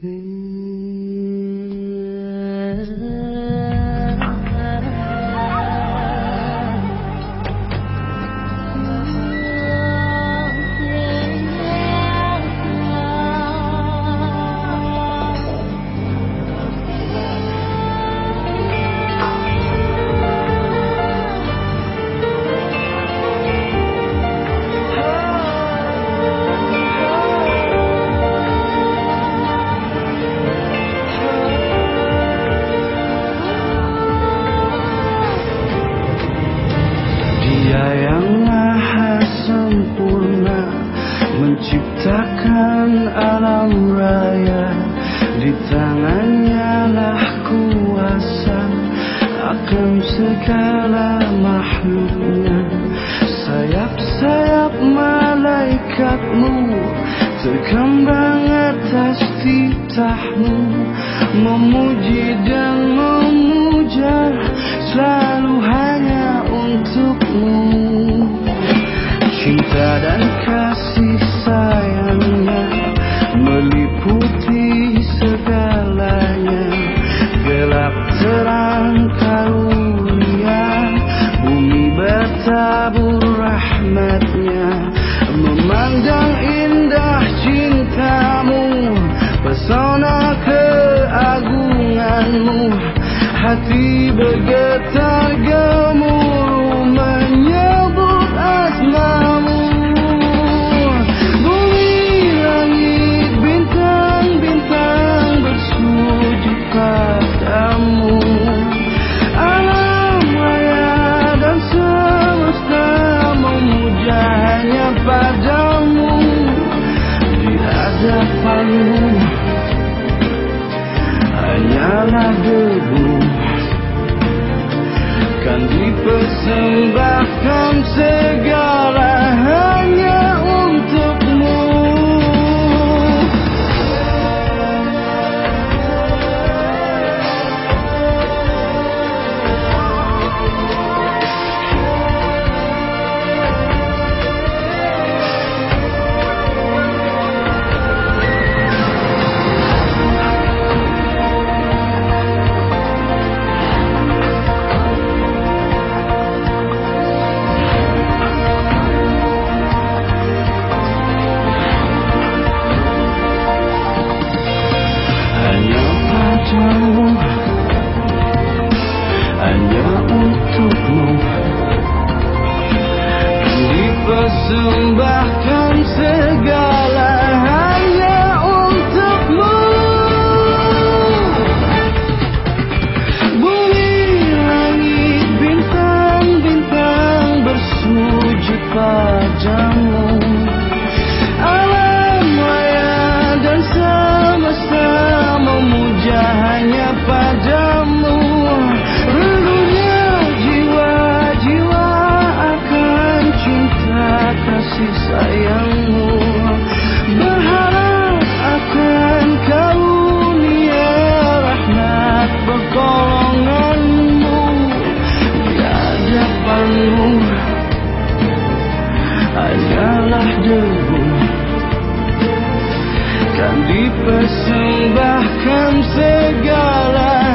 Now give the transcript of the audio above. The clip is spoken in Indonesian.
Hmm. Menciptakan alam raya Di tangannya lah kuasa. Akan segala makhluknya. Sayap-sayap malaikatmu Terkembang atas titahmu. Memuji dan memuja Selalu keagunganmu Hati bergetar Oh. Dipersembahkan segala hanya untukmu. Bumi, langit, bintang-bintang bersujud padamu dipersembahkan segala